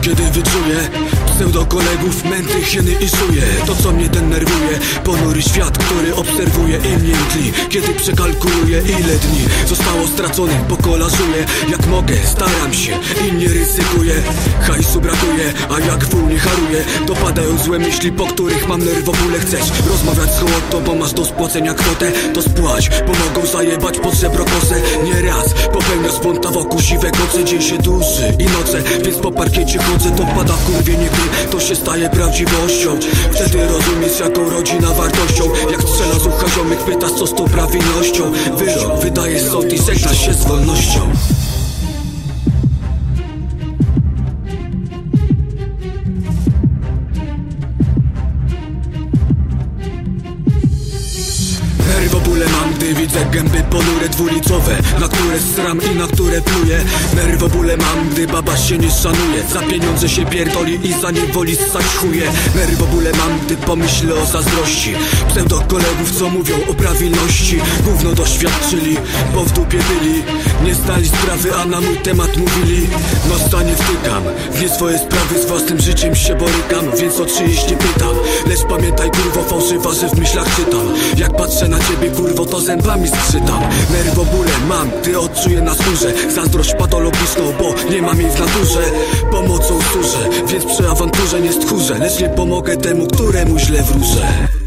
kiedy wyczuję. Pseudo kolegów, męty, hieny i szuje To co mnie denerwuje Ponury świat, który obserwuje i mnie tli Kiedy przekalkuluję ile dni Zostało straconych, bo kolażuję. Jak mogę, staram się i nie ryzykuję Hajsu brakuje, a jak wół nie haruje. Dopadają złe myśli, po których mam nerwobóle Chcesz rozmawiać z hołotą, bo masz do spłacenia kwotę. To spłać, pomogą zajebać pod żebro kosę. Nieraz popełnia sponta wokół siwego co Dzień się duży i noce, więc po parkiecie chodzę To pada w kurwienie gry, to się staje prawdziwością. Wtedy rozumiesz jaką rodzina wartością. Jak strzela z ucha ziomek, pytasz co z tą prawilnością Wyrok wydaje sąd i żegnasz się z wolnością widzę gęby ponure dwulicowe Na które sram i na które pluję Nerwobóle mam, gdy baba się nie szanuje. Za pieniądze się pierdoli i za niewoli ssać chuje. Nerwobóle mam, gdy pomyślę o zazdrości. Pseudo kolegów, co mówią o prawilności. Gówno doświadczyli, bo w dupie byli. Nie zdali sprawy, a na mój temat mówili. No stanie wtykam, w nie swoje sprawy Z własnym życiem się borykam, więc o czyjeś nie pytam. Lecz pamiętaj kurwo fałszywa, że w myślach czytam. Jak patrzę na ciebie kurwo, to zębami skrzytam. Nerwobóle mam, gdy odczuję na skórze. Zazdrość patologiczną, bo nie mam jej w naturze Pomocą służę, więc przy awanturze nie stchórzę. Lecz nie pomogę temu, któremu źle wróżę